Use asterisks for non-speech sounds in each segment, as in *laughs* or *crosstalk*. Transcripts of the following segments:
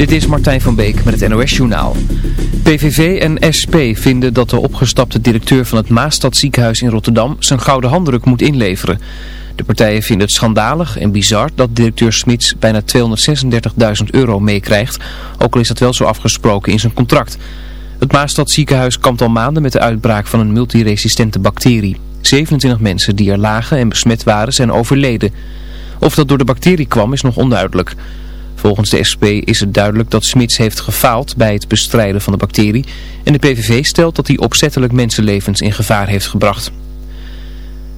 Dit is Martijn van Beek met het NOS Journaal. PVV en SP vinden dat de opgestapte directeur van het Maastad ziekenhuis in Rotterdam zijn gouden handdruk moet inleveren. De partijen vinden het schandalig en bizar dat directeur Smits bijna 236.000 euro meekrijgt, ook al is dat wel zo afgesproken in zijn contract. Het Maastad ziekenhuis kampt al maanden met de uitbraak van een multiresistente bacterie. 27 mensen die er lagen en besmet waren zijn overleden. Of dat door de bacterie kwam is nog onduidelijk. Volgens de SP is het duidelijk dat Smits heeft gefaald bij het bestrijden van de bacterie en de PVV stelt dat hij opzettelijk mensenlevens in gevaar heeft gebracht.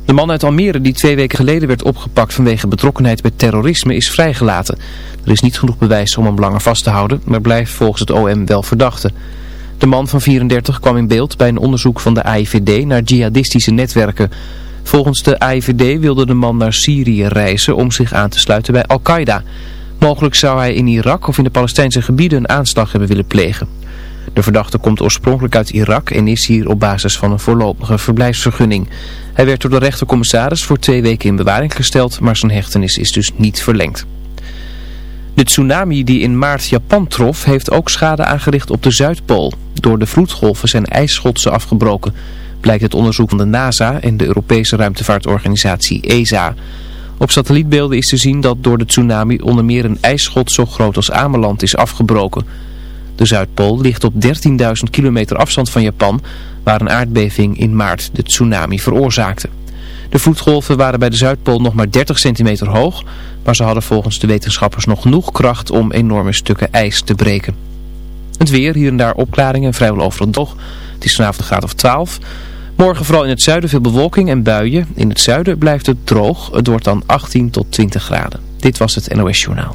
De man uit Almere die twee weken geleden werd opgepakt vanwege betrokkenheid bij terrorisme is vrijgelaten. Er is niet genoeg bewijs om hem langer vast te houden, maar blijft volgens het OM wel verdachte. De man van 34 kwam in beeld bij een onderzoek van de AIVD naar jihadistische netwerken. Volgens de AIVD wilde de man naar Syrië reizen om zich aan te sluiten bij Al-Qaeda. Mogelijk zou hij in Irak of in de Palestijnse gebieden een aanslag hebben willen plegen. De verdachte komt oorspronkelijk uit Irak en is hier op basis van een voorlopige verblijfsvergunning. Hij werd door de rechtercommissaris voor twee weken in bewaring gesteld, maar zijn hechtenis is dus niet verlengd. De tsunami die in maart Japan trof heeft ook schade aangericht op de Zuidpool. Door de vloedgolven zijn ijsschotsen afgebroken, blijkt het onderzoek van de NASA en de Europese ruimtevaartorganisatie ESA. Op satellietbeelden is te zien dat door de tsunami onder meer een ijsschot zo groot als Ameland is afgebroken. De Zuidpool ligt op 13.000 kilometer afstand van Japan, waar een aardbeving in maart de tsunami veroorzaakte. De vloedgolven waren bij de Zuidpool nog maar 30 centimeter hoog, maar ze hadden volgens de wetenschappers nog genoeg kracht om enorme stukken ijs te breken. Het weer, hier en daar opklaringen en vrijwel overal droog. Het is vanavond een graad of 12. Morgen vooral in het zuiden veel bewolking en buien. In het zuiden blijft het droog. Het wordt dan 18 tot 20 graden. Dit was het NOS Journaal.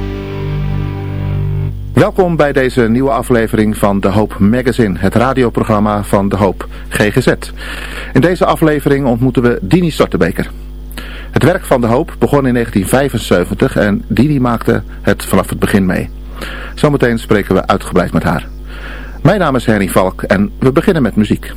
Welkom bij deze nieuwe aflevering van De Hoop Magazine, het radioprogramma van De Hoop GGZ. In deze aflevering ontmoeten we Dini Stortebeker. Het werk van De Hoop begon in 1975 en Dini maakte het vanaf het begin mee. Zometeen spreken we uitgebreid met haar. Mijn naam is Henny Valk en we beginnen met muziek.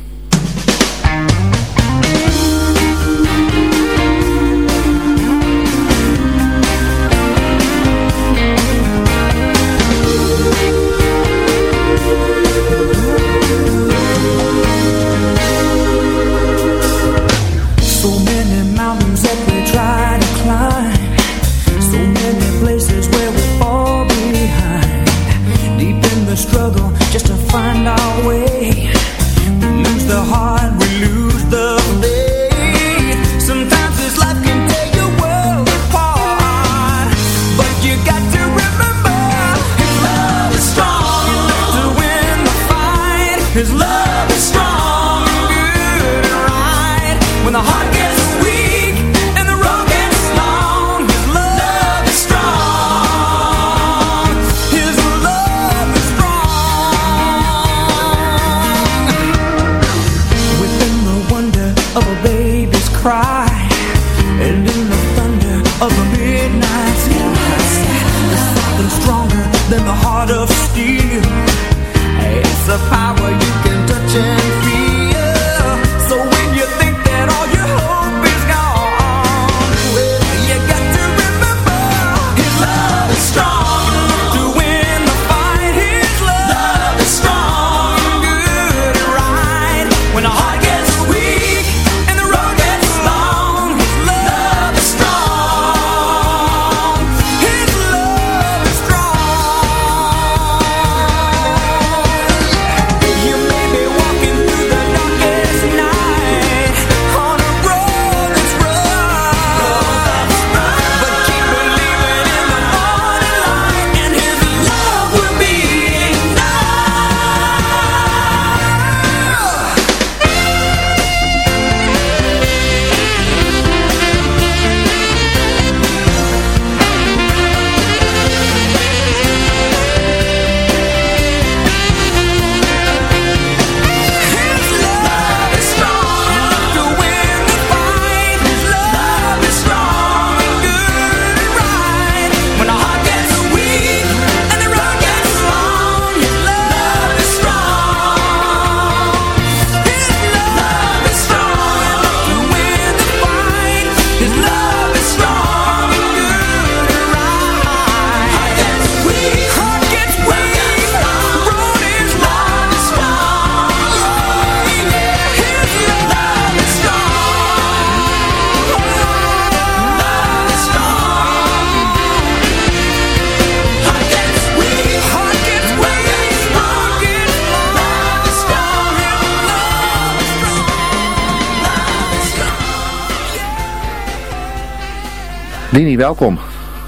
Dini, welkom.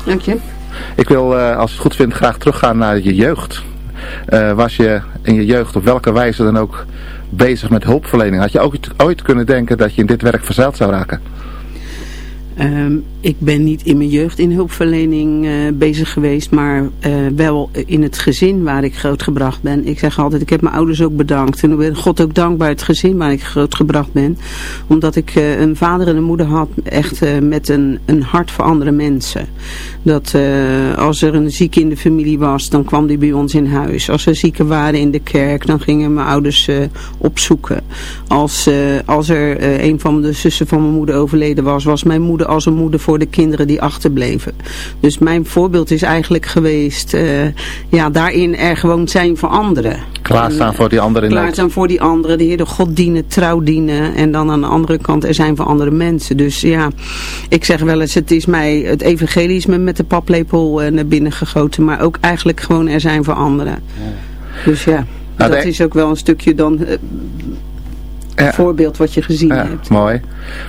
Dank je. Ik wil, uh, als je het goed vindt, graag teruggaan naar je jeugd. Uh, was je in je jeugd op welke wijze dan ook bezig met hulpverlening? Had je ook ooit kunnen denken dat je in dit werk verzeild zou raken? Um, ik ben niet in mijn jeugd in hulpverlening uh, bezig geweest, maar uh, wel in het gezin waar ik grootgebracht ben. Ik zeg altijd, ik heb mijn ouders ook bedankt. En ik ben God ook dankbaar het gezin waar ik grootgebracht ben. Omdat ik uh, een vader en een moeder had, echt met een, een hart voor andere mensen. Dat als er een zieke in de familie was, dan kwam die bij ons in huis. Als er zieken waren in de kerk, dan gingen mijn ouders opzoeken. Als, als er een van de zussen van mijn moeder overleden was, was mijn moeder als een moeder voor de kinderen die achterbleven. Dus mijn voorbeeld is eigenlijk geweest, uh, ja, daarin er gewoon zijn voor anderen. Klaarstaan voor die anderen. Klaarstaan voor die anderen, de Heer de God dienen, trouw dienen. En dan aan de andere kant er zijn voor andere mensen. Dus ja, ik zeg wel eens, het is mij, het evangelisme met de paplepel uh, naar binnen gegoten. Maar ook eigenlijk gewoon er zijn voor anderen. Ja. Dus ja, nou, dat is ook wel een stukje dan... Ja. voorbeeld wat je gezien ja, hebt. Mooi.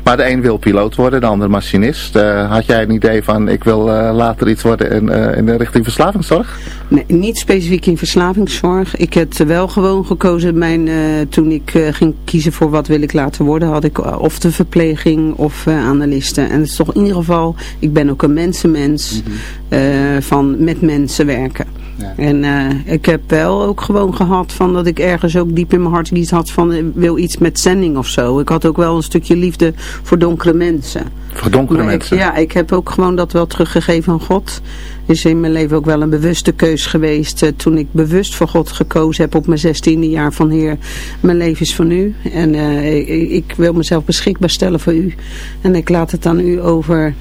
Maar de een wil piloot worden, de ander machinist. Uh, had jij een idee van ik wil uh, later iets worden in, uh, in de richting verslavingszorg? Nee, niet specifiek in verslavingszorg. Ik heb wel gewoon gekozen. Mijn, toen ik ging kiezen voor wat wil ik laten worden, had ik of de verpleging of analisten. En het is toch in ieder geval, ik ben ook een mensenmens mm -hmm. van met mensen werken. Ja. En ik heb wel ook gewoon gehad van dat ik ergens ook diep in mijn hart iets had van wil iets met zending of zo. Ik had ook wel een stukje liefde voor donkere mensen. Voor donkere maar mensen? Ik, ja, ik heb ook gewoon dat wel teruggegeven aan God. Is in mijn leven ook wel een bewuste keus geweest. Uh, toen ik bewust voor God gekozen heb op mijn zestiende jaar van Heer, mijn leven is van u. En uh, ik, ik wil mezelf beschikbaar stellen voor u. En ik laat het aan u over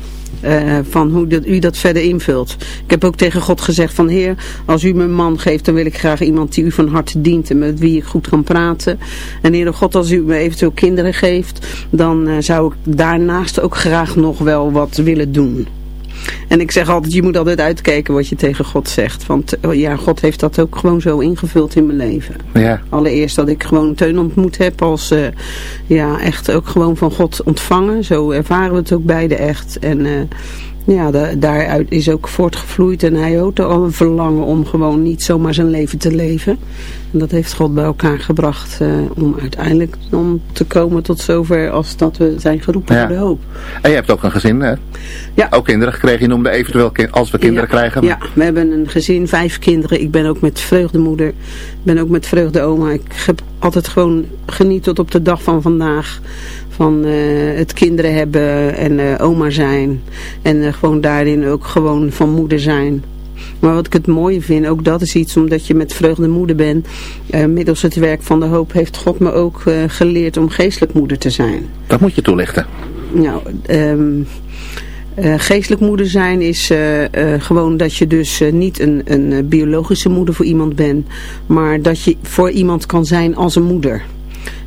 uh, van hoe dat, u dat verder invult. Ik heb ook tegen God gezegd van Heer, als u me een man geeft, dan wil ik graag iemand die u van harte dient en met wie ik goed kan praten. En Heer God, als u me eventueel kinderen geeft, dan uh, zou ik daarnaast ook graag nog wel wat willen doen. En ik zeg altijd, je moet altijd uitkijken wat je tegen God zegt. Want oh ja, God heeft dat ook gewoon zo ingevuld in mijn leven. Ja. Allereerst dat ik gewoon Teun ontmoet heb als, uh, ja, echt ook gewoon van God ontvangen. Zo ervaren we het ook beide echt. En... Uh, ja, da daaruit is ook voortgevloeid en hij had al een verlangen om gewoon niet zomaar zijn leven te leven. En dat heeft God bij elkaar gebracht uh, om uiteindelijk om te komen tot zover als dat we zijn geroepen ja. voor de hoop. En je hebt ook een gezin, hè? Ja. Ook kinderen gekregen. Je noemde eventueel als we kinderen ja. krijgen. Ja, we hebben een gezin, vijf kinderen. Ik ben ook met vreugdemoeder. Ik ben ook met vreugdeoma. Ik heb altijd gewoon geniet tot op de dag van vandaag van uh, het kinderen hebben en uh, oma zijn. En uh, gewoon daarin ook gewoon van moeder zijn. Maar wat ik het mooie vind, ook dat is iets omdat je met vreugde moeder bent. middels het werk van de hoop heeft God me ook geleerd om geestelijk moeder te zijn. Dat moet je toelichten. Nou, um, uh, geestelijk moeder zijn is gewoon dat je dus niet een, een biologische moeder voor iemand bent. Maar dat je voor iemand kan zijn als een moeder.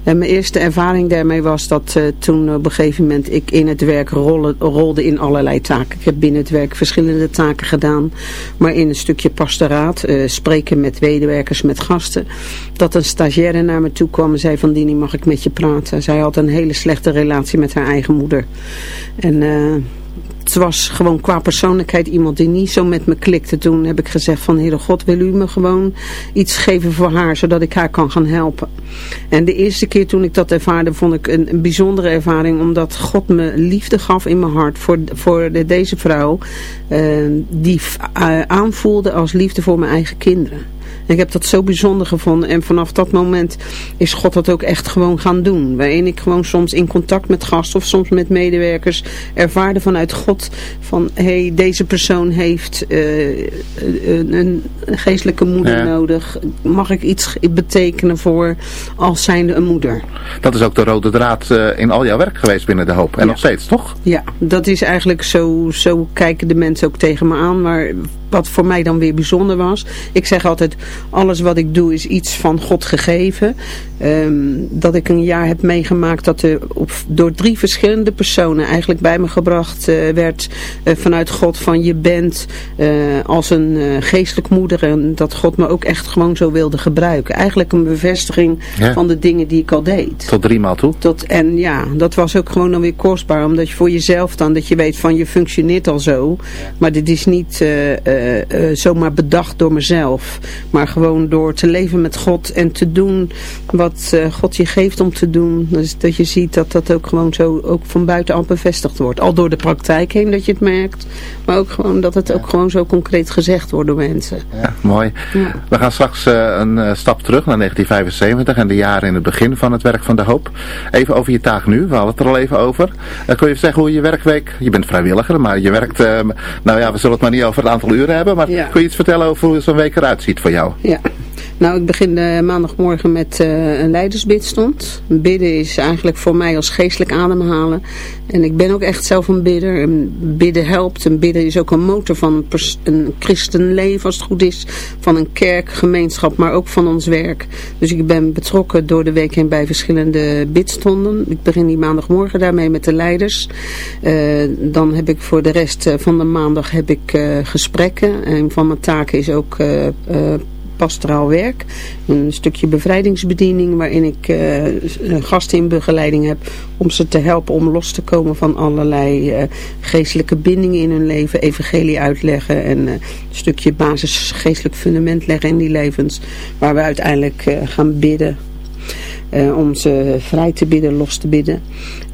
En mijn eerste ervaring daarmee was dat uh, toen op een gegeven moment ik in het werk rolde, rolde in allerlei taken. Ik heb binnen het werk verschillende taken gedaan. Maar in een stukje pastoraat, uh, spreken met medewerkers, met gasten. Dat een stagiaire naar me toe kwam en zei van Dini mag ik met je praten. Zij had een hele slechte relatie met haar eigen moeder. En... Uh, het was gewoon qua persoonlijkheid iemand die niet zo met me klikte. Toen heb ik gezegd van Heere God, wil u me gewoon iets geven voor haar, zodat ik haar kan gaan helpen. En de eerste keer toen ik dat ervaarde, vond ik een, een bijzondere ervaring, omdat God me liefde gaf in mijn hart voor, voor de, deze vrouw, uh, die uh, aanvoelde als liefde voor mijn eigen kinderen. En ik heb dat zo bijzonder gevonden. En vanaf dat moment is God dat ook echt gewoon gaan doen. Waarin ik gewoon soms in contact met gasten of soms met medewerkers ervaarde vanuit God van hé, hey, deze persoon heeft uh, een, een, geestelijke moeder ja. nodig. Mag ik iets betekenen voor als zijnde een moeder? Dat is ook de rode draad uh, in al jouw werk geweest binnen de hoop. En ja. nog steeds, toch? Ja, dat is eigenlijk zo, zo kijken de mensen ook tegen me aan. Maar wat voor mij dan weer bijzonder was. Ik zeg altijd, Alles wat ik doe is iets van God gegeven. Ehm, dat ik een jaar heb meegemaakt dat er op, door drie verschillende personen eigenlijk bij me gebracht uh, werd uh, vanuit God van je bent uh, als een geestelijk moeder en dat God me ook echt gewoon zo wilde gebruiken. Eigenlijk een bevestiging ja. van de dingen die ik al deed. Tot drie maal toe? Tot, en ja, dat was ook gewoon dan weer kostbaar omdat je voor jezelf dan, dat je weet van je functioneert al zo, maar dit is niet zomaar bedacht door mezelf, maar gewoon door te leven met God en te doen wat God je geeft om te doen. Dus dat je ziet dat dat ook gewoon zo ook van buitenaf bevestigd wordt. Al door de praktijk heen dat je het merkt. Maar ook gewoon dat het ook gewoon zo concreet gezegd wordt door mensen. Ja, mooi. Ja. We gaan straks uh, een uh, stap terug naar 1975 en de jaren in het begin van het werk van de hoop. Even over je taak nu. We hadden het er al even over. Kun je zeggen hoe je werkweek... Je bent vrijwilliger, maar je werkt... nou ja, we zullen het maar niet over het aantal uren hebben. Maar ja. kun je iets vertellen over hoe zo'n week eruit ziet voor jou? Ja. Nou, ik begin uh, maandagmorgen met uh, een leidersbidstond. Bidden is eigenlijk voor mij als geestelijk ademhalen. En ik ben ook echt zelf een bidder. En bidden helpt. En bidden is ook een motor van een, christenleven, als het goed is. Van een kerkgemeenschap, maar ook van ons werk. Dus ik ben betrokken door de week heen bij verschillende bidstonden. Ik begin die maandagmorgen daarmee met de leiders. Uh, dan heb ik voor de rest van de maandag heb ik gesprekken. En van mijn taken is ook pastoraal werk. Een stukje bevrijdingsbediening waarin ik uh, gasten in begeleiding heb om ze te helpen om los te komen van allerlei uh, geestelijke bindingen in hun leven. Evangelie uitleggen en uh, een stukje basis geestelijk fundament leggen in die levens. Waar we uiteindelijk gaan bidden uh, om ze vrij te bidden, los te bidden.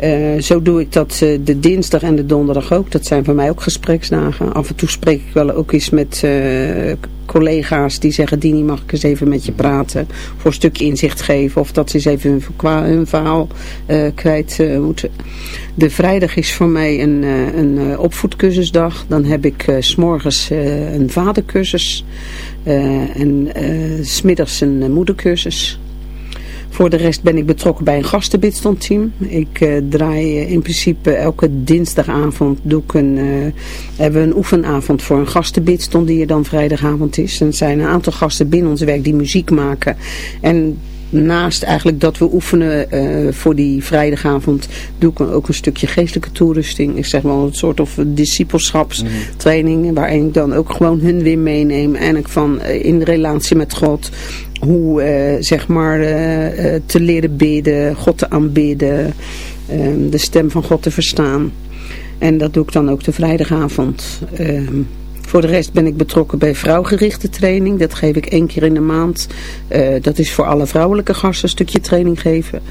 Uh, zo doe ik dat uh, de dinsdag en de donderdag ook. Dat zijn voor mij ook gespreksdagen. Af en toe spreek ik wel ook eens met collega's die zeggen... Dini, mag ik eens even met je praten? Voor een stukje inzicht geven. Of dat ze eens even hun, hun verhaal kwijt moeten. De vrijdag is voor mij een, een opvoedcursusdag. Dan heb ik s'morgens een vadercursus. en smiddags een moedercursus. Voor de rest ben ik betrokken bij een gastenbidstandteam. Ik uh, draai uh, in principe elke dinsdagavond doe ik een, uh, hebben we een oefenavond voor een gastenbidstond die er dan vrijdagavond is. En er zijn een aantal gasten binnen ons werk die muziek maken. En naast eigenlijk dat we oefenen uh, voor die vrijdagavond, doe ik ook een stukje geestelijke toerusting. Ik zeg wel een soort of discipelschapstraining, waarin ik dan ook gewoon hun weer meeneem. En ik van uh, in relatie met God, hoe uh, zeg maar te leren bidden, God te aanbidden, ehm, de stem van God te verstaan. En dat doe ik dan ook de vrijdagavond. Voor de rest ben ik betrokken bij vrouwgerichte training. Dat geef ik één keer in de maand. Uh, dat is voor alle vrouwelijke gasten een stukje training geven.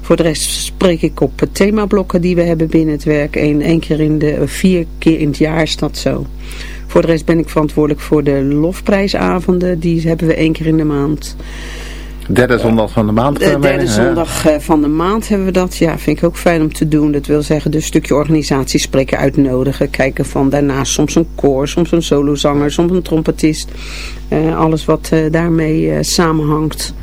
Voor de rest spreek ik op themablokken die we hebben binnen het werk. Eén één keer in de, vier keer in het jaar is dat zo. Voor de rest ben ik verantwoordelijk voor de lofprijsavonden. Die hebben we één keer in de maand. Derde zondag van de maand. De derde zondag van de maand hebben we dat. Ja, vind ik ook fijn om te doen. Dat wil zeggen, dus een stukje organisatiespreken uitnodigen. Kijken van daarnaast soms een koor, soms een solozanger, soms een trompetist. Uh, alles wat uh, daarmee samenhangt.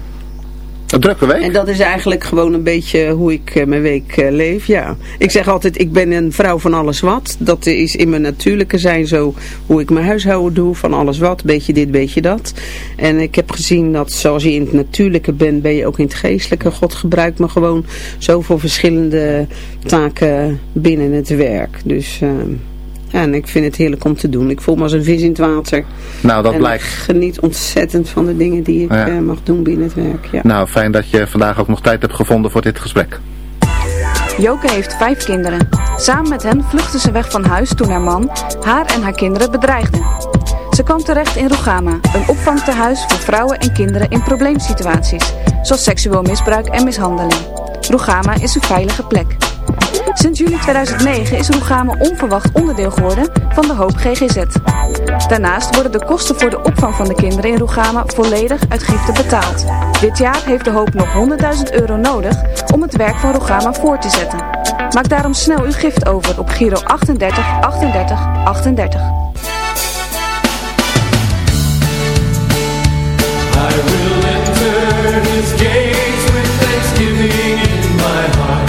Een drukke week. En dat is eigenlijk gewoon een beetje hoe ik uh, mijn week uh, leef, ja. Ik zeg altijd, ik ben een vrouw van alles wat. Dat is in mijn natuurlijke zijn zo hoe ik mijn huishouden doe, van alles wat. Beetje dit, beetje dat. En ik heb gezien dat zoals je in het natuurlijke bent, ben je ook in het geestelijke. God gebruikt me gewoon zoveel verschillende taken binnen het werk. Dus... Uh, ja, en ik vind het heerlijk om te doen. Ik voel me als een vis in het water. Nou, dat en blijkt. ik geniet ontzettend van de dingen die ik ja. uh, mag doen binnen het werk. Ja. Nou, fijn dat je vandaag ook nog tijd hebt gevonden voor dit gesprek. Joke heeft vijf kinderen. Samen met hen vluchtte ze weg van huis toen haar man haar en haar kinderen bedreigde. Ze kwam terecht in Rugama, een opvangtehuis voor vrouwen en kinderen in probleemsituaties, zoals seksueel misbruik en mishandeling. Rugama is een veilige plek. Sinds juli 2009 is Roegame onverwacht onderdeel geworden van de Hoop GGZ. Daarnaast worden de kosten voor de opvang van de kinderen in Roegame volledig uit giften betaald. Dit jaar heeft de Hoop nog 100.000 euro nodig om het werk van Roegama voor te zetten. Maak daarom snel uw gift over op Giro 38 38 38. I will enter his gates with thanksgiving in my heart.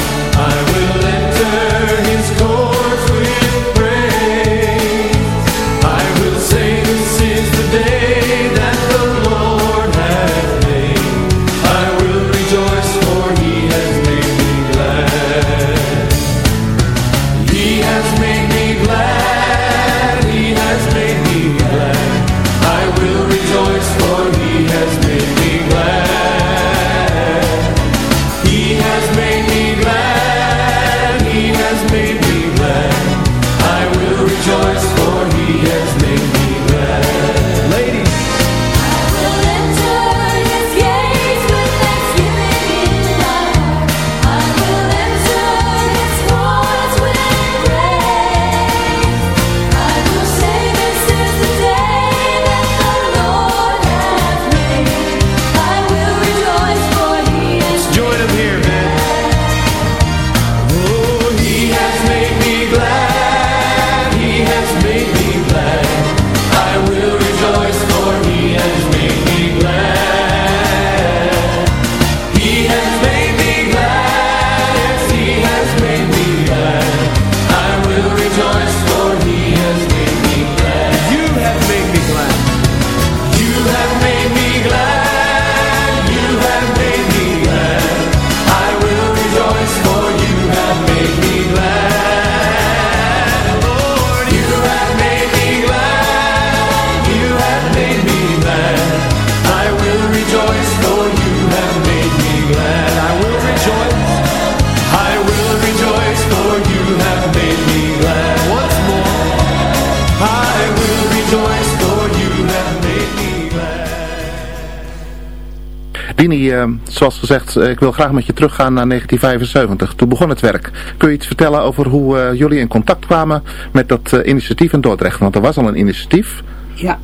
Uh, zoals gezegd, ik wil graag met je teruggaan naar 1975. Toen begon het werk. Kun je iets vertellen over hoe jullie in contact kwamen met dat initiatief in Dordrecht? Want er was al een initiatief. Ja,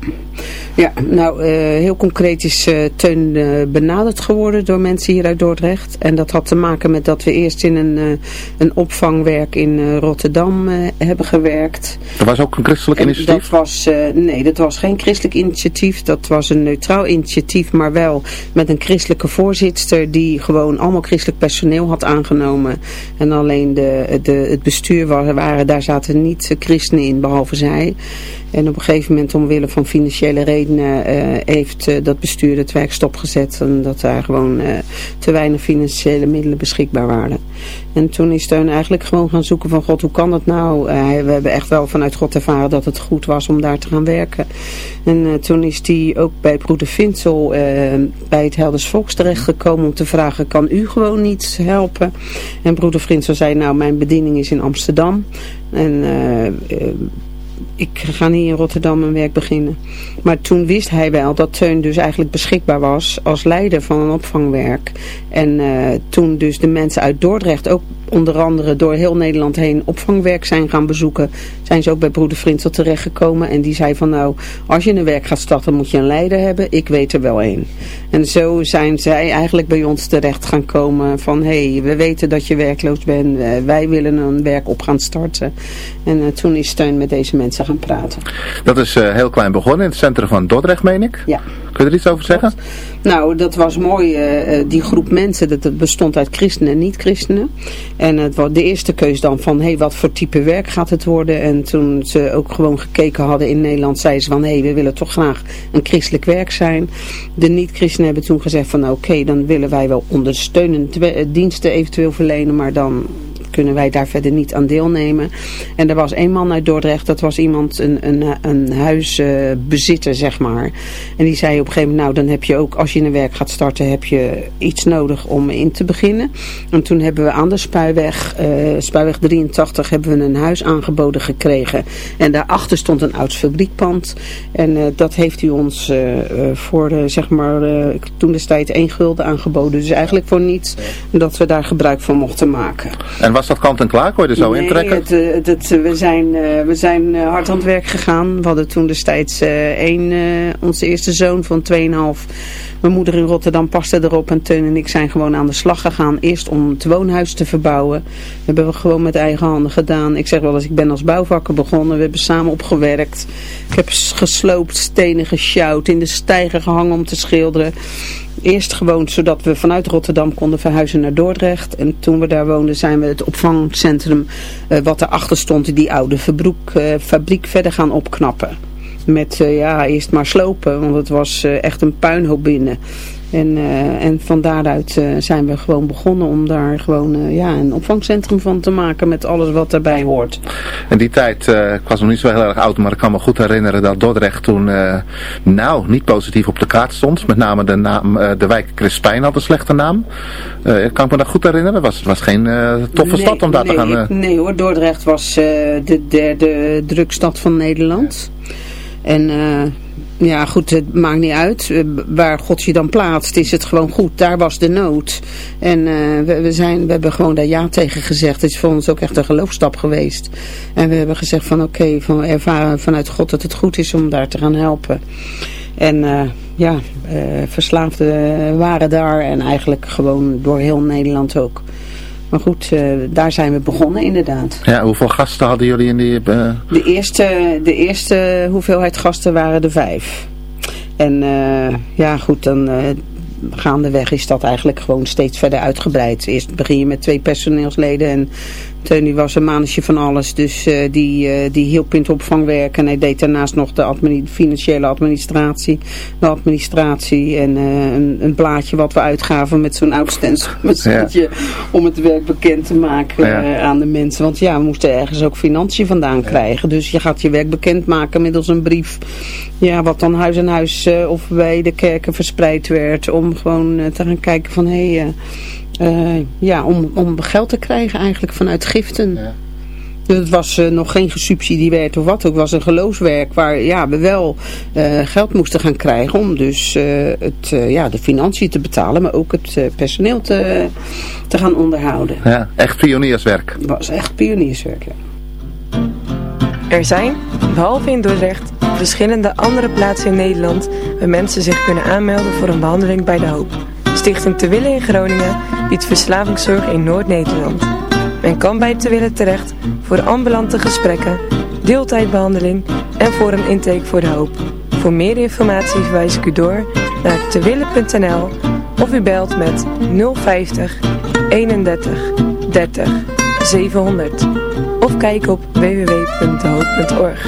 ja nou uh, heel concreet is uh, Teun uh, benaderd geworden door mensen hier uit Dordrecht. En dat had te maken met dat we eerst in een, een opvangwerk in Rotterdam hebben gewerkt. Dat was ook een christelijk en initiatief? Dat was, nee, dat was geen christelijk initiatief. Dat was een neutraal initiatief, maar wel met een christelijke voorzitter die gewoon allemaal christelijk personeel had aangenomen. En alleen de, de, het bestuur waren, daar zaten niet christenen in, behalve zij. En op een gegeven moment, omwille van financiële redenen, uh, heeft uh, dat bestuur het werk stopgezet. Omdat daar gewoon te weinig financiële middelen beschikbaar waren. En toen is Steun eigenlijk gewoon gaan zoeken van God, hoe kan dat nou? we hebben echt wel vanuit God ervaren dat het goed was om daar te gaan werken. En toen is hij ook bij broeder Vinsel bij het Helders Volks terechtgekomen om te vragen, kan u gewoon niet helpen? En broeder Vinsel zei, nou mijn bediening is in Amsterdam. En ik ga niet in Rotterdam mijn werk beginnen. Maar toen wist hij wel dat Teun dus eigenlijk beschikbaar was als leider van een opvangwerk. En uh, toen dus de mensen uit Dordrecht ook onder andere door heel Nederland heen opvangwerk zijn gaan bezoeken, zijn ze ook bij broeder Frintel terechtgekomen. En die zei van nou, als je een werk gaat starten moet je een leider hebben, ik weet er wel één. En zo zijn zij eigenlijk bij ons terecht gaan komen van hé, hey, we weten dat je werkloos bent, wij willen een werk op gaan starten. En uh, toen is Steun met deze mensen gaan praten. Dat is uh, heel klein begonnen in het centrum van Dordrecht, meen ik? Ja. Kun je er iets over zeggen? Nou, dat was mooi. Uh, die groep mensen, dat, bestond uit christenen en niet-christenen. En het was de eerste keus dan van, hé, hey, wat voor type werk gaat het worden? En toen ze ook gewoon gekeken hadden in Nederland, zeiden ze van, hé, we willen toch graag een christelijk werk zijn. De niet-christenen hebben toen gezegd van, oké, dan willen wij wel ondersteunende diensten eventueel verlenen, maar dan kunnen wij daar verder niet aan deelnemen. En er was een man uit Dordrecht, dat was iemand, een, een, een huisbezitter, zeg maar. En die zei op een gegeven moment, nou dan heb je ook, als je een werk gaat starten, heb je iets nodig om in te beginnen. En toen hebben we aan de Spuiweg, uh, Spuiweg 83, hebben we een huis aangeboden gekregen. En daarachter stond een oud fabriekpand. En uh, dat heeft u ons uh, voor, zeg maar, toen destijds één gulden aangeboden. Dus eigenlijk voor niets dat we daar gebruik van mochten maken. En was dat kant en klaar? Kon je er zo nee, intrekken? Het, het, het, we zijn, uh, we zijn uh, hard aan het werk gegaan. We hadden toen destijds één, onze eerste zoon van 2,5. Mijn moeder in Rotterdam paste erop en Teun en ik zijn gewoon aan de slag gegaan. Eerst om het woonhuis te verbouwen. Dat hebben we gewoon met eigen handen gedaan. Ik zeg wel eens, ik ben als bouwvakker begonnen. We hebben samen opgewerkt. Ik heb gesloopt, stenen gesjouwd, in de stijger gehangen om te schilderen. Eerst gewoon zodat we vanuit Rotterdam konden verhuizen naar Dordrecht. En toen we daar woonden zijn we het opvangcentrum uh, wat erachter stond, die oude verbroek, uh, fabriek verder gaan opknappen. Met uh, ja, eerst maar slopen, want het was echt een puinhoop binnen. En, uh, en van daaruit uh, zijn we gewoon begonnen om daar gewoon uh, ja, een opvangcentrum van te maken met alles wat daarbij hoort. In die tijd, ik was nog niet zo heel erg oud, maar ik kan me goed herinneren dat Dordrecht toen nou niet positief op de kaart stond. Met name de, naam, de wijk Crispijn had een slechte naam. kan ik me dat goed herinneren? Het was, was geen toffe nee, stad om daar nee, te gaan... Nee hoor, Dordrecht was de derde drukstad van Nederland. En... Ja, goed, het maakt niet uit. Waar God je dan plaatst, is het gewoon goed. Daar was de nood. En uh, we, zijn, we hebben gewoon daar ja tegen gezegd. Het is voor ons ook echt een geloofstap geweest. En we hebben gezegd van oké, okay, van, ervaren vanuit God dat het goed is om daar te gaan helpen. En ja, verslaafden waren daar en eigenlijk gewoon door heel Nederland ook. Maar goed, uh, daar zijn we begonnen inderdaad. Ja, hoeveel gasten hadden jullie in die... Uh... De, eerste, de eerste hoeveelheid gasten waren er vijf. En uh, ja goed, dan gaandeweg is dat eigenlijk gewoon steeds verder uitgebreid. Eerst begin je met twee personeelsleden en Teun was een manetje van alles, dus uh, die, uh, die hielp in het opvangwerk. En hij deed daarnaast nog de administ financiële administratie, de administratie en een, een, blaadje wat we uitgaven met zo'n oud ja. om het werk bekend te maken ja. aan de mensen. Want ja, we moesten ergens ook financiën vandaan krijgen. Dus je gaat je werk bekend maken middels een brief, ja, wat dan huis aan huis of bij de kerken verspreid werd. Om gewoon te gaan kijken van, hé... Hey, uh, ja, om, om geld te krijgen eigenlijk vanuit giften. Ja. Dus het was uh, nog geen gesubsidieerd of wat ook. Het was een geloofswerk waar ja, we wel uh, geld moesten gaan krijgen om dus uh, het, ja, de financiën te betalen, maar ook het personeel te, te gaan onderhouden. Ja, echt pionierswerk. Het was echt pionierswerk, ja. Er zijn, behalve in Dordrecht, verschillende andere plaatsen in Nederland waar mensen zich kunnen aanmelden voor een behandeling bij de hoop. Stichting Te Willen in Groningen biedt verslavingszorg in Noord-Nederland. Men kan bij Te Willen terecht voor ambulante gesprekken, deeltijdbehandeling en voor een intake voor de hoop. Voor meer informatie verwijs ik u door naar tewille.nl of u belt met 050 31 30 700 of kijk op www.dehoop.org.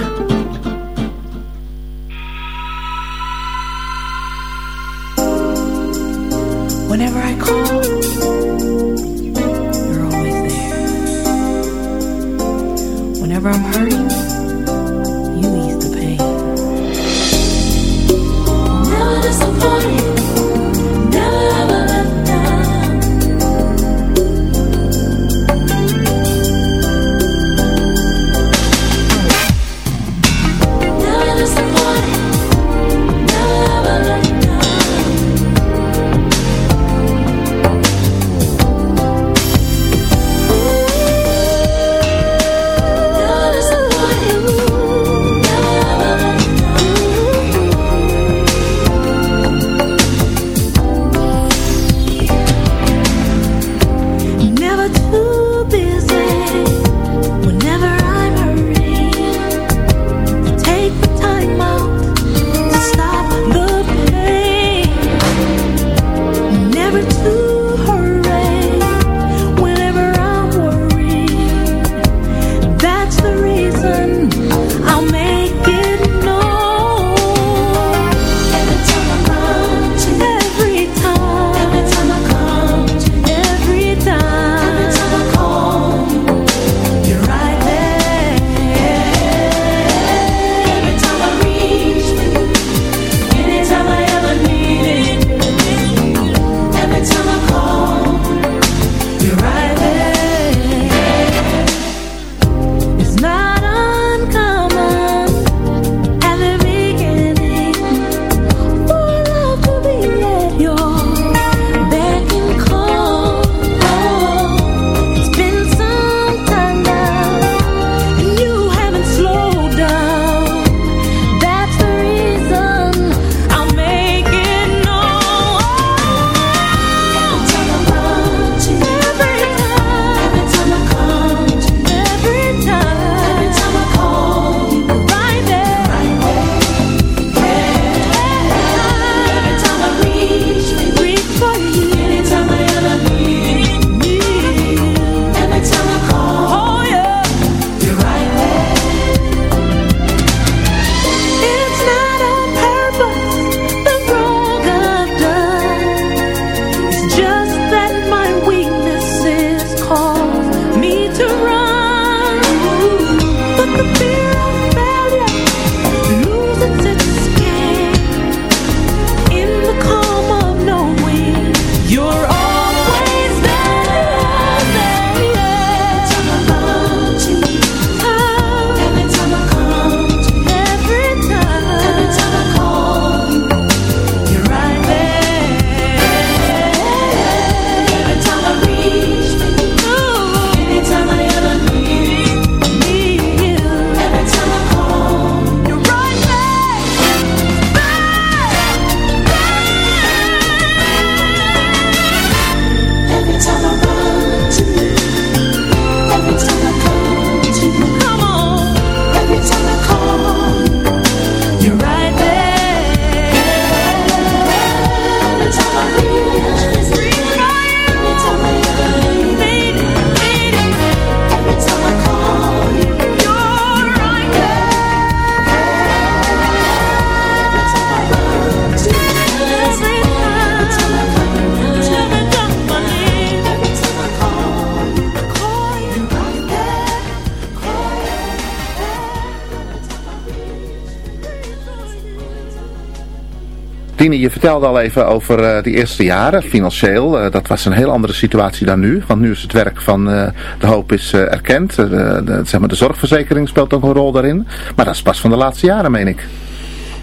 je vertelde al even over uh, die eerste jaren, financieel. Uh, dat was een heel andere situatie dan nu. Want nu is het werk van uh, de hoop is erkend. De, zeg maar de zorgverzekering speelt ook een rol daarin. Maar dat is pas van de laatste jaren, meen ik.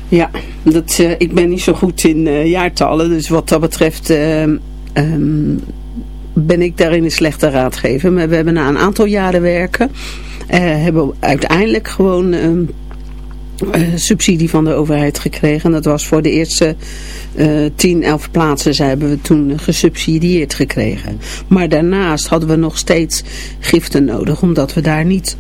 Ja, dat, ik ben niet zo goed in jaartallen. Dus wat dat betreft um, ben ik daarin een slechte raadgever. Maar we hebben na een aantal jaren werken... hebben we uiteindelijk gewoon... Uh, subsidie van de overheid gekregen. En dat was voor de eerste uh, 10, 11 plaatsen ze hebben we toen gesubsidieerd gekregen. Maar daarnaast hadden we nog steeds giften nodig, omdat we daar niet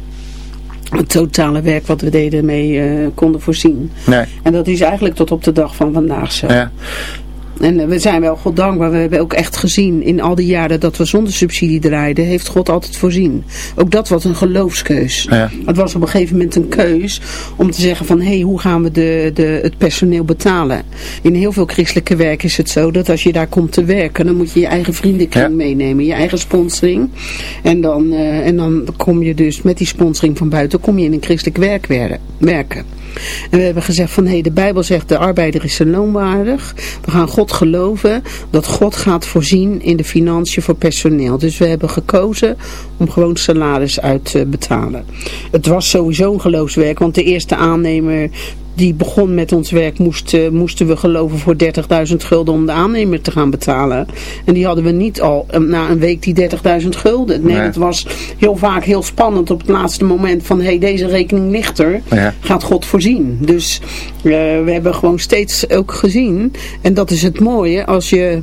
het totale werk wat we deden mee uh, konden voorzien. Nee. En dat is eigenlijk tot op de dag van vandaag zo. Ja. En eh, we zijn wel God dankbaar. We hebben ook echt gezien in al die jaren dat we zonder subsidie draaiden, heeft God altijd voorzien. Ook dat was een geloofskeus. Ja. Het was op een gegeven moment een keus om te zeggen van, hé, hey, hoe gaan we de, de, het personeel betalen? In heel veel christelijke werk is het zo dat als je daar komt te werken, dan moet je je eigen vriendenkring meenemen, je eigen sponsoring. En dan, uh, en dan kom je dus met die sponsoring van buiten, kom je in een christelijk werk werken. En we hebben gezegd van, hé, hey, de Bijbel zegt de arbeider is zijn loonwaardig. We gaan God geloven dat God gaat voorzien in de financiën voor personeel. Dus we hebben gekozen om gewoon salaris uit te betalen. Het was sowieso een geloofswerk, want de eerste aannemer die begon met ons werk, moest, uh, moesten we geloven voor 30.000 gulden om de aannemer te gaan betalen. En die hadden we niet al uh, na een week die 30.000 gulden. Nee, het was heel vaak heel spannend op het laatste moment van, hé, hey, deze rekening ligt er, ja. gaat God voorzien. Dus uh, we hebben gewoon steeds ook gezien, en dat is het mooie, als je,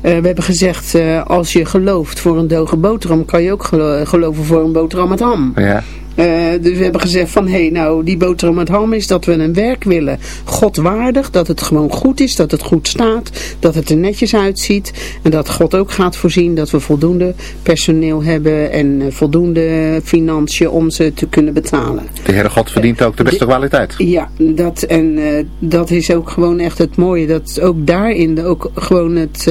we hebben gezegd, als je gelooft voor een doge boterham, kan je ook gelo geloven voor een boterham met ham. Ja. Uh, dus we hebben gezegd van, hé, hey, nou, die boterham met ham is dat we een werk willen. Godwaardig, dat het gewoon goed is, dat het goed staat, dat het er netjes uitziet. En dat God ook gaat voorzien dat we voldoende personeel hebben en uh, voldoende financiën om ze te kunnen betalen. De Heere God verdient ook de beste kwaliteit. Ja, dat, en dat is ook gewoon echt het mooie. Dat ook daarin ook gewoon het,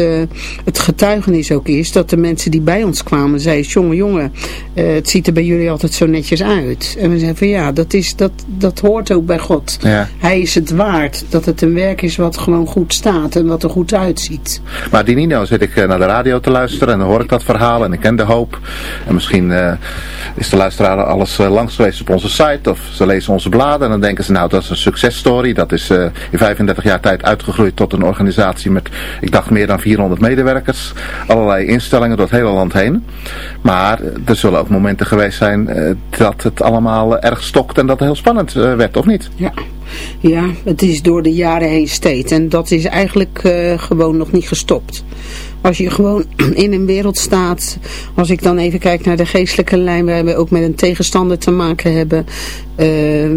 het getuigenis ook is. Dat de mensen die bij ons kwamen zeiden, jongen, jongen, het ziet er bij jullie altijd zo netjes uit uit. En we zeggen van ja, dat, is, dat, dat hoort ook bij God. Ja. Hij is het waard dat het een werk is wat gewoon goed staat en wat er goed uitziet. Maar die Nino zit ik eh, naar de radio te luisteren en dan hoor ik dat verhaal en ik ken de hoop. En misschien uh, is de luisteraar alles uh, langs geweest op onze site of ze lezen onze bladen en dan denken ze nou dat is een successtory. Dat is uh, in 35 jaar tijd uitgegroeid tot een organisatie met ik dacht meer dan 400 medewerkers. Allerlei instellingen door het hele land heen. Maar er zullen ook momenten geweest zijn dat het allemaal erg stokt en dat het heel spannend uh, werd, of niet? Ja. Ja, het is door de jaren heen steeds en dat is eigenlijk uh, gewoon nog niet gestopt. Als je gewoon *clears throat* in een wereld staat, als ik dan even kijk naar de geestelijke lijn, waar we ook met een tegenstander te maken hebben, uh,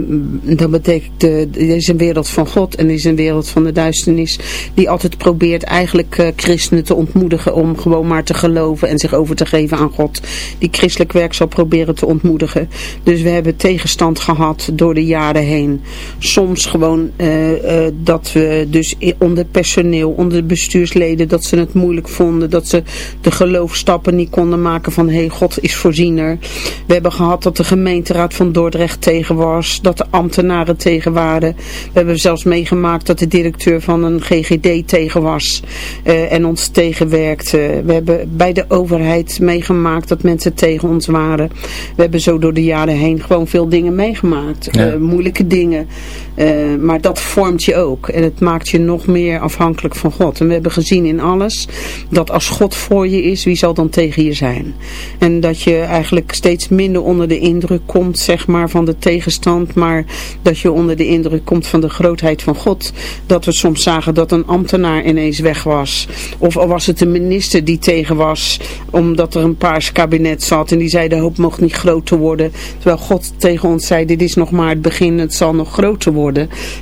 dat betekent, er is een wereld van God en er is een wereld van de duisternis, die altijd probeert eigenlijk uh, christenen te ontmoedigen om gewoon maar te geloven en zich over te geven aan God. Die christelijk werk zal proberen te ontmoedigen. Dus we hebben tegenstand gehad door de jaren heen. Soms gewoon dat we dus onder personeel, onder de bestuursleden, dat ze het moeilijk vonden. Dat ze de geloofstappen niet konden maken van, hé, hey, God is voorziener. We hebben gehad dat de gemeenteraad van Dordrecht tegen was. Dat de ambtenaren tegen waren. We hebben zelfs meegemaakt dat de directeur van een GGD tegen was. Uh, en ons tegenwerkte. We hebben bij de overheid meegemaakt dat mensen tegen ons waren. We hebben zo door de jaren heen gewoon veel dingen meegemaakt. Ja. Moeilijke dingen. Uh, maar dat vormt je ook. En het maakt je nog meer afhankelijk van God. En we hebben gezien in alles dat als God voor je is, wie zal dan tegen je zijn? En dat je eigenlijk steeds minder onder de indruk komt, zeg maar, van de tegenstand, maar dat je onder de indruk komt van de grootheid van God. Dat we soms zagen dat een ambtenaar ineens weg was. Of al was het een minister die tegen was, omdat er een paars kabinet zat en die zei de hoop mocht niet groter worden. Terwijl God tegen ons zei, dit is nog maar het begin, het zal nog groter worden.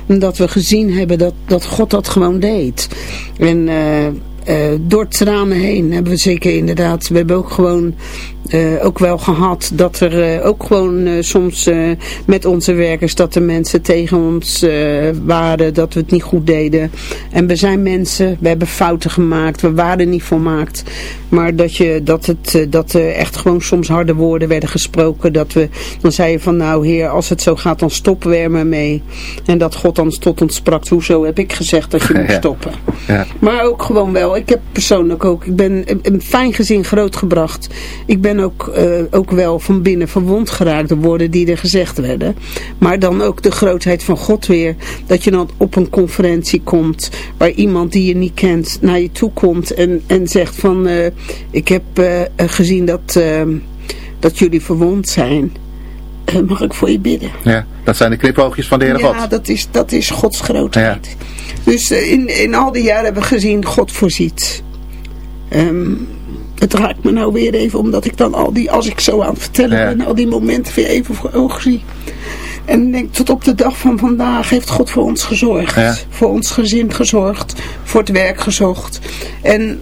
En dat we gezien hebben dat, dat God dat gewoon deed. En... Uh, uh, door tranen heen hebben we zeker inderdaad, we hebben ook gewoon uh, ook wel gehad dat er uh, ook gewoon uh, soms met onze werkers dat de mensen tegen ons waren, dat we het niet goed deden. En we zijn mensen, we hebben fouten gemaakt, we waren niet volmaakt. Maar dat, je, dat, het, dat er echt gewoon soms harde woorden werden gesproken. Dat we, dan zei je van nou heer, als het zo gaat dan stoppen we er maar mee. En dat God dan tot ons sprak, hoezo heb ik gezegd dat je moet *laughs* stoppen. Ja. Maar ook gewoon wel, ik heb persoonlijk ook, ik ben een fijn gezin grootgebracht. Ik ben ook, uh, ook wel van binnen verwond geraakt door woorden die er gezegd werden. Maar dan ook de grootheid van God weer. Dat je dan op een conferentie komt waar iemand die je niet kent naar je toe komt en, en zegt van uh, ik heb uh, gezien dat, dat jullie verwond zijn. mag ik voor je bidden? Ja, dat zijn de knipoogjes van de Heere God. Ja, dat is, dat is Gods grootheid. Ja. Dus in, in al die jaren hebben we gezien, God voorziet. Um, het raakt me nou weer even, omdat ik dan al die, als ik zo aan het vertellen ja. ben, al die momenten weer even voor ogen zie. En ik denk, tot op de dag van vandaag heeft God voor ons gezorgd. Ja. Voor ons gezin gezorgd. Voor het werk gezocht. En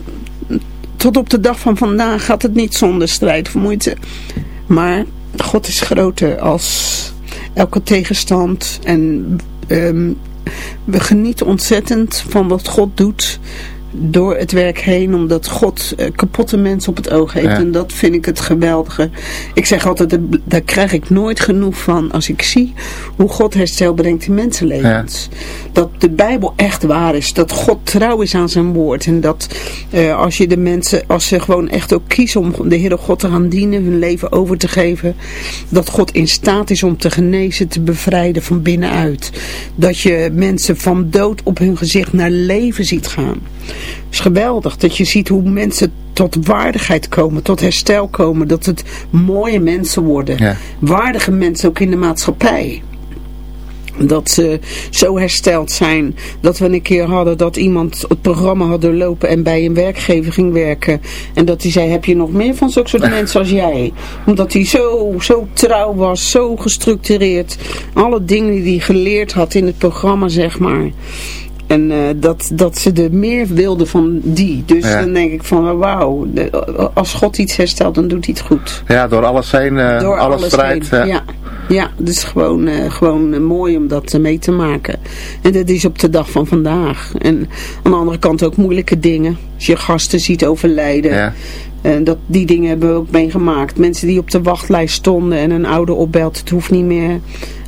tot op de dag van vandaag gaat het niet zonder strijd of moeite. Maar God is groter als elke tegenstand. En um, we genieten ontzettend van wat God doet door het werk heen, omdat God uh, kapotte mensen op het oog heeft. En dat vind ik het geweldige. Ik zeg altijd, daar krijg ik nooit genoeg van als ik zie hoe God herstel brengt in mensenlevens. Ja. Dat de Bijbel echt waar is. Dat God trouw is aan zijn woord. En dat uh, als je de mensen, als ze gewoon echt ook kiezen om de Heere God te gaan dienen, hun leven over te geven. Dat God in staat is om te genezen, te bevrijden van binnenuit. Dat je mensen van dood op hun gezicht naar leven ziet gaan is geweldig. Dat je ziet hoe mensen tot waardigheid komen, tot herstel komen. Dat het mooie mensen worden. Waardige mensen ook in de maatschappij. Dat ze zo hersteld zijn. Dat we een keer hadden dat iemand het programma had doorlopen en bij een werkgever ging werken. En dat hij zei, heb je nog meer van zulke soort *laughs* mensen als jij? Omdat hij zo, zo trouw was, zo gestructureerd. Alle dingen die hij geleerd had in het programma, zeg maar. En uh, dat, dat ze er meer wilden van die. Dus ja. dan denk ik van wauw, als God iets herstelt, dan doet hij het goed. Ja, door alles heen, uh, door alles, alles strijd. Heen. Ja. ja, dus gewoon, uh, gewoon mooi om dat mee te maken. En dat is op de dag van vandaag. En aan de andere kant ook moeilijke dingen. Als je gasten ziet overlijden. Ja. En dat, die dingen hebben we ook meegemaakt. Mensen die op de wachtlijst stonden en een ouder opbelt, het hoeft niet meer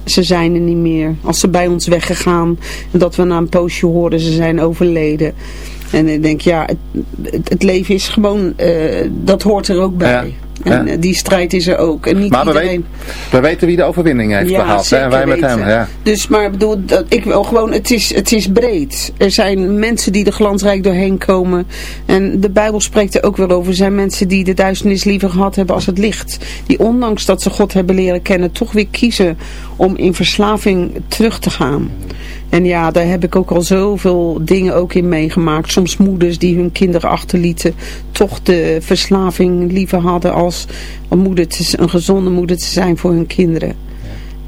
ze zijn er niet meer. Als ze bij ons weggegaan en dat we na een poosje hoorden ze zijn overleden. En ik denk, ja, het, het leven is gewoon, uh, dat hoort er ook bij. Ja. En ja. die strijd is er ook. En niet maar we, iedereen... weten, we weten wie de overwinning heeft ja, behaald. Hè? En wij met hem. Ja. Dus maar bedoel, dat, ik wil gewoon, het is, het is breed. Er zijn mensen die er glansrijk doorheen komen. En de Bijbel spreekt er ook weer over. Er zijn mensen die de duisternis liever gehad hebben als het licht. Die ondanks dat ze God hebben leren kennen, toch weer kiezen om in verslaving terug te gaan. En ja, daar heb ik ook al zoveel dingen ook in meegemaakt. Soms moeders die hun kinderen achterlieten, toch de verslaving liever hadden als een, moeder te, een gezonde moeder te zijn voor hun kinderen.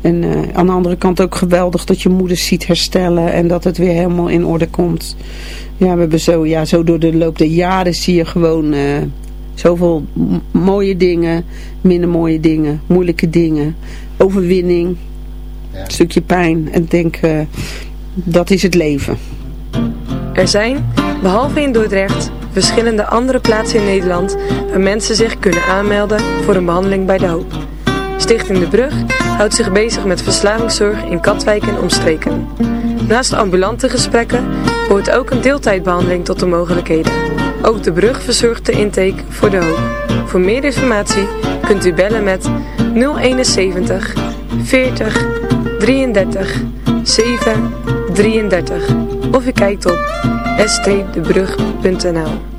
En uh, aan de andere kant ook geweldig dat je moeders ziet herstellen en dat het weer helemaal in orde komt. Ja, we hebben zo, ja, zo door de loop der jaren zie je gewoon uh, zoveel mooie dingen, minder mooie dingen, moeilijke dingen, overwinning. Een stukje pijn. En denk, uh, dat is het leven. Er zijn, behalve in Dordrecht, verschillende andere plaatsen in Nederland waar mensen zich kunnen aanmelden voor een behandeling bij de hoop. Stichting De Brug houdt zich bezig met verslavingszorg in Katwijk en omstreken. Naast ambulante gesprekken hoort ook een deeltijdbehandeling tot de mogelijkheden. Ook De Brug verzorgt de intake voor de hoop. Voor meer informatie kunt u bellen met 071 40 33 7 33 of u kijkt op stdebrug.nl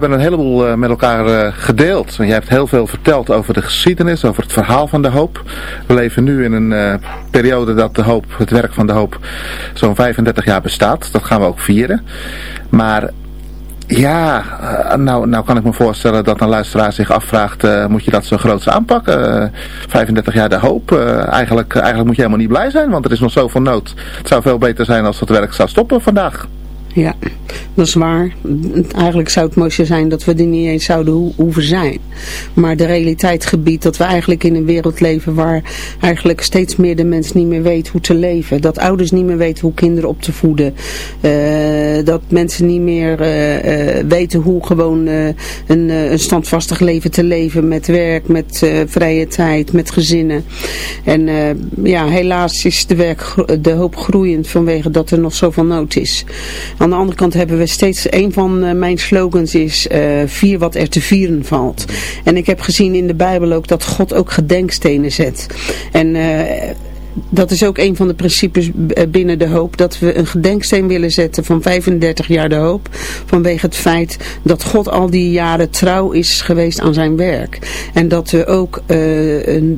hebben een heleboel uh, met elkaar uh, gedeeld. Je hebt heel veel verteld over de geschiedenis, over het verhaal van de hoop. We leven nu in een uh, periode dat de hoop, het werk van de hoop zo'n 35 jaar bestaat. Dat gaan we ook vieren. Maar ja, nou, nou kan ik me voorstellen dat een luisteraar zich afvraagt, moet je dat zo groots aanpakken? Uh, 35 jaar de hoop, eigenlijk, eigenlijk moet je helemaal niet blij zijn, want er is nog zoveel nood. Het zou veel beter zijn als het werk zou stoppen vandaag. Ja, dat is waar. Eigenlijk zou het mooiste zijn dat we er niet eens zouden ho hoeven zijn. Maar de realiteit gebiedt dat we eigenlijk in een wereld leven waar eigenlijk steeds meer de mens niet meer weet hoe te leven. Dat ouders niet meer weten hoe kinderen op te voeden. Uh, dat mensen niet meer uh, uh, weten hoe gewoon een, een standvastig leven te leven met werk, met vrije tijd, met gezinnen. En ja, helaas is de, werk, de hoop groeiend vanwege dat er nog zoveel nood is. Aan de andere kant hebben we steeds, een van uh, mijn slogans is, uh, vier wat er te vieren valt. En ik heb gezien in de Bijbel ook dat God ook gedenkstenen zet. En... Dat is ook een van de principes binnen de hoop. Dat we een gedenksteen willen zetten van 35 jaar de hoop. Vanwege het feit dat God al die jaren trouw is geweest aan zijn werk. En dat we ook uh,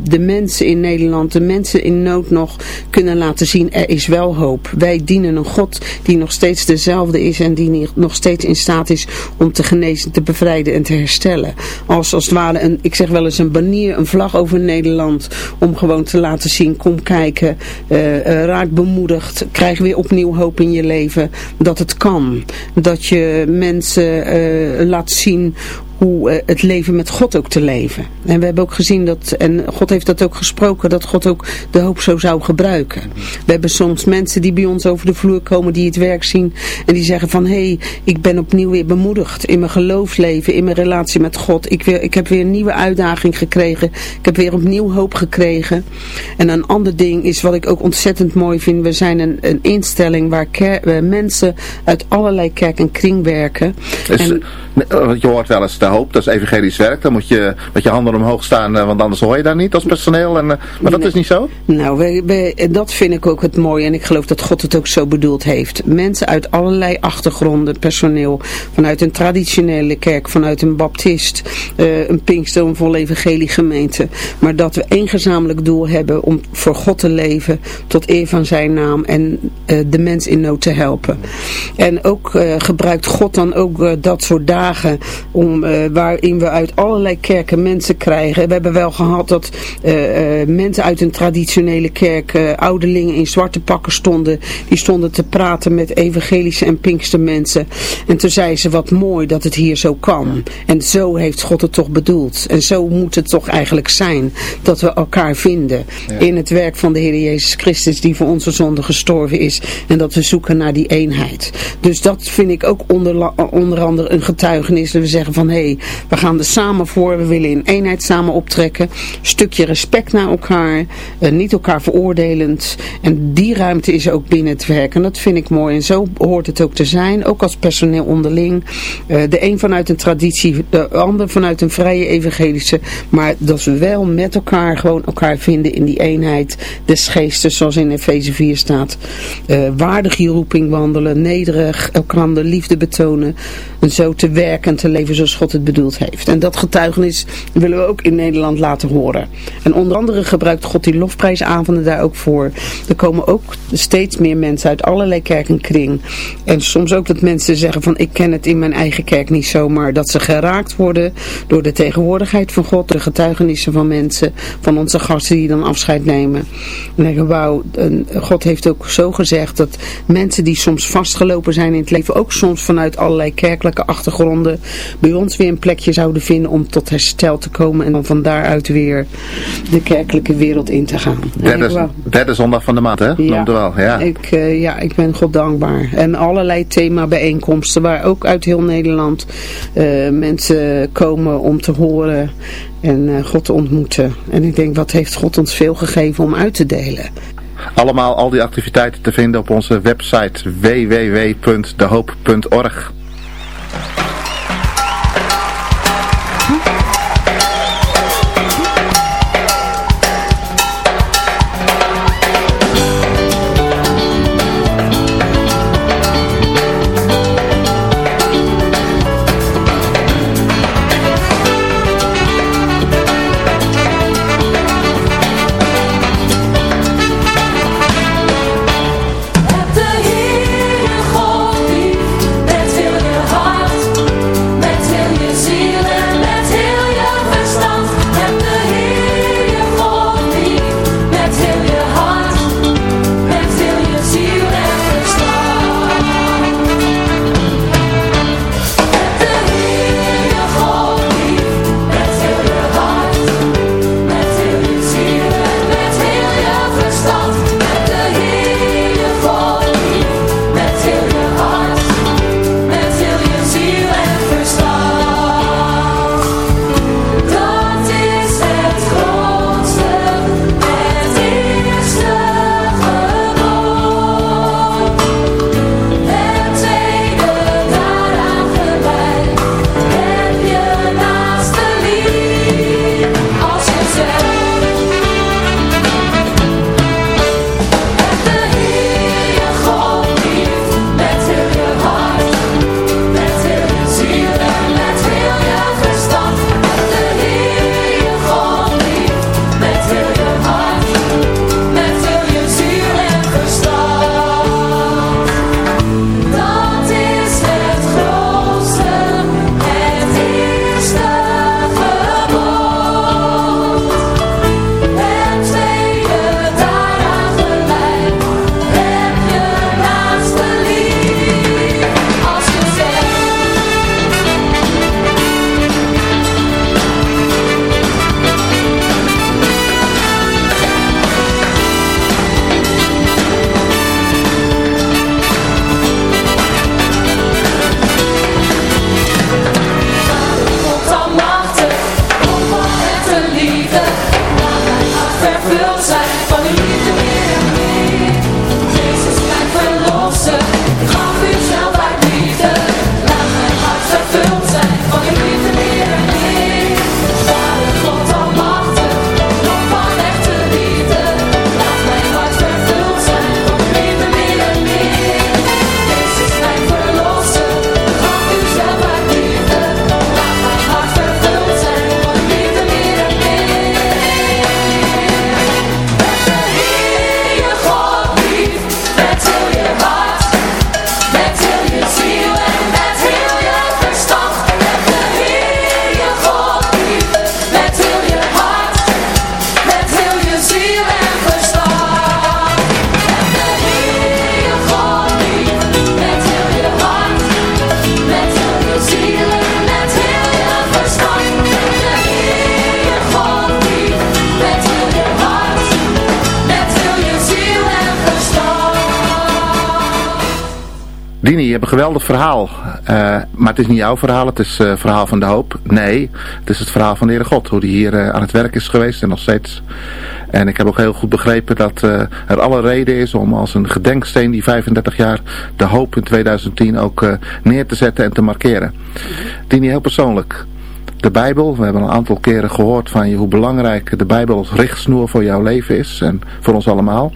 de mensen in Nederland, de mensen in nood nog kunnen laten zien. Er is wel hoop. Wij dienen een God die nog steeds dezelfde is. En die nog steeds in staat is om te genezen, te bevrijden en te herstellen. Als, als het ware, een, ik zeg wel eens een banier, een vlag over Nederland. Om gewoon te laten zien, kom kijken uh, uh, raak bemoedigd, krijg weer opnieuw hoop in je leven dat het kan. Dat je mensen uh, laat zien hoe uh, het leven met God ook te leven. En we hebben ook gezien dat, en God heeft dat ook gesproken, dat God ook de hoop zo zou gebruiken. We hebben soms mensen die bij ons over de vloer komen, die het werk zien en die zeggen van, hé, hey, ik ben opnieuw weer bemoedigd in mijn geloofsleven, in mijn relatie met God. Ik, weer, ik heb weer een nieuwe uitdaging gekregen. Ik heb weer opnieuw hoop gekregen. En een ander ding is wat ik ook ontzettend mooi vind. We zijn een, een instelling waar ker, mensen uit allerlei kerk en kring werken. Dus, en, je hoort wel eens de hoop, dat is evangelisch werk. Dan moet je met je handen omhoog staan, want anders hoor je daar niet als personeel. En, maar dat nee. is niet zo? Nou, we, we, dat vind ik ook het mooie. En ik geloof dat God het ook zo bedoeld heeft. Mensen uit allerlei achtergronden, personeel. Vanuit een traditionele kerk, vanuit een baptist, uh, een pinkster, een vol evangelie gemeente. Maar dat we één gezamenlijk doel hebben om voor God te leven, tot eer van zijn naam en uh, de mens in nood te helpen. En ook uh, gebruikt God dan ook dat soort dagen om waarin we uit allerlei kerken mensen krijgen. We hebben wel gehad dat uh, uh, mensen uit een traditionele kerk, ouderlingen in zwarte pakken stonden. Die stonden te praten met evangelische en pinkste mensen. En toen zei ze wat mooi dat het hier zo kan. En zo heeft God het toch bedoeld. En zo moet het toch eigenlijk zijn. Dat we elkaar vinden ja. in het werk van de Heer Jezus Christus die voor onze zonde gestorven is. En dat we zoeken naar die eenheid. Dus dat vind ik ook onder, onder andere een getuigenis. Dat we zeggen van hé, hey, we gaan er samen voor, we willen in eenheid samen optrekken. Stukje respect naar elkaar, uh, niet elkaar veroordelend. En die ruimte is ook binnen het werk. En dat vind ik mooi. En zo hoort het ook te zijn, ook als personeel onderling. Uh, de een vanuit een traditie, de ander vanuit een vrije evangelische. Maar dat we wel met elkaar gewoon elkaar vinden in die eenheid des geestes, zoals in Efeze 4 staat. Uh, waardig je roeping wandelen, nederig, elkaar de liefde betonen. En zo te werken en te leven zoals God het bedoeld heeft. En dat getuigenis willen we ook in Nederland laten horen. En onder andere gebruikt God die lofprijsavonden daar ook voor. Er komen ook steeds meer mensen uit allerlei kerk en kring. En soms ook dat mensen zeggen van ik ken het in mijn eigen kerk niet zomaar. Dat ze geraakt worden door de tegenwoordigheid van God. De getuigenissen van mensen. Van onze gasten die dan afscheid nemen. En denken wauw, God heeft ook zo gezegd dat mensen die soms vastgelopen zijn in het leven. Ook soms vanuit allerlei kerkelijke achtergronden bij ons weer een plekje zouden vinden om tot herstel te komen en dan van daaruit weer de kerkelijke wereld in te gaan. Derde, derde zondag van de maand, hè? Ja, wel, ja. Ik, uh, ja, ik ben God dankbaar. En allerlei thema bijeenkomsten waar ook uit heel Nederland uh, mensen komen om te horen en uh, God te ontmoeten. En ik denk, wat heeft God ons veel gegeven om uit te delen? Allemaal al die activiteiten te vinden op onze website www.dehoop.org. Dini, je hebt een geweldig verhaal. Uh, maar het is niet jouw verhaal, het is het verhaal van de hoop. Nee, het is het verhaal van de Heere God. Hoe die hier aan het werk is geweest en nog steeds. En ik heb ook heel goed begrepen dat er alle reden is om als een gedenksteen die 35 jaar de hoop in 2010 ook neer te zetten en te markeren. Dini, heel persoonlijk. De Bijbel, we hebben een aantal keren gehoord van je hoe belangrijk de Bijbel als richtsnoer voor jouw leven is en voor ons allemaal.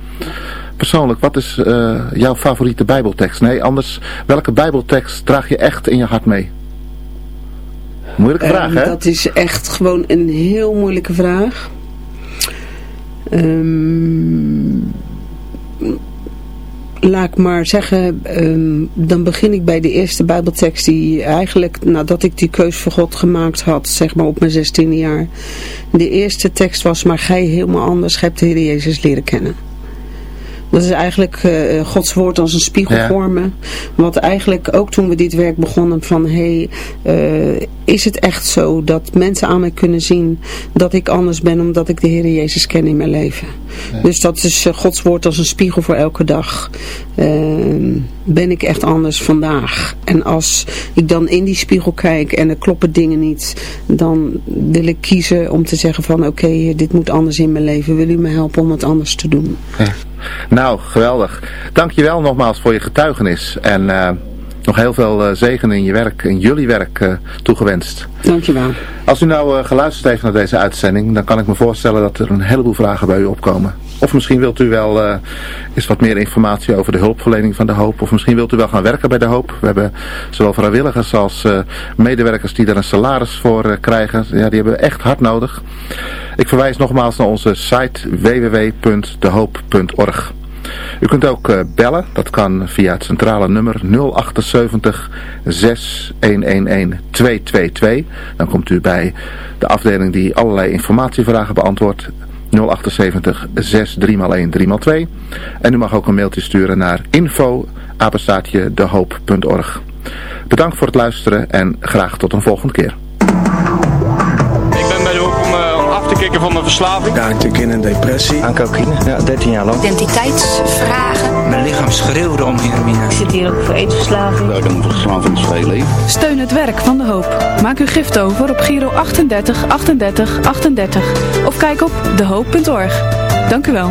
Persoonlijk, wat is uh, jouw favoriete Bijbeltekst? Nee, anders, welke Bijbeltekst draag je echt in je hart mee? Moeilijke vraag, um, hè? Dat is echt gewoon een heel moeilijke vraag. Um, laat ik maar zeggen, um, dan begin ik bij de eerste bijbeltekst die eigenlijk nadat ik die keus voor God gemaakt had, zeg maar op mijn 16e jaar. De eerste tekst was, maar gij helemaal anders, hebt de Heer Jezus leren kennen. Dat is eigenlijk uh, Gods woord als een spiegel ja. vormen. Wat eigenlijk ook toen we dit werk begonnen van hey, uh, is het echt zo dat mensen aan mij kunnen zien dat ik anders ben omdat ik de Heer Jezus ken in mijn leven. Ja. Dus dat is uh, Gods woord als een spiegel voor elke dag. ben ik echt anders vandaag. En als ik dan in die spiegel kijk en er kloppen dingen niet, dan wil ik kiezen om te zeggen van oké, okay, dit moet anders in mijn leven. Wil u me helpen om het anders te doen? Ja. Nou, geweldig. Dankjewel nogmaals voor je getuigenis. En uh, nog heel veel uh, zegen in je werk, in jullie werk uh, toegewenst. Dankjewel. Als u nou geluisterd heeft naar deze uitzending, dan kan ik me voorstellen dat er een heleboel vragen bij u opkomen. Of misschien wilt u wel uh, eens wat meer informatie over de hulpverlening van de hoop. Of misschien wilt u wel gaan werken bij de hoop. We hebben zowel vrijwilligers als uh, medewerkers die daar een salaris voor uh, krijgen. Ja, die hebben we echt hard nodig. Ik verwijs nogmaals naar onze site www.dehoop.org. U kunt ook uh, bellen, dat kan via het centrale nummer 078 6111 222. Dan komt u bij de afdeling die allerlei informatievragen beantwoordt. 078 63 1 3 En u mag ook een mailtje sturen naar info. Bedankt voor het luisteren en graag tot een volgende keer. Kicken van mijn verslaving. Ja, ik in een depressie. Aan cocaïne, ja, 13 jaar lang. Identiteitsvragen. Mijn lichaam schreeuwde om heroïne. Ik zit hier ook voor eetverslaving. Ja, ik heb een verslaving van leven. Steun het werk van de hoop. Maak uw gift over op Giro 38 38 38 of kijk op dehoop.org. Dank u wel.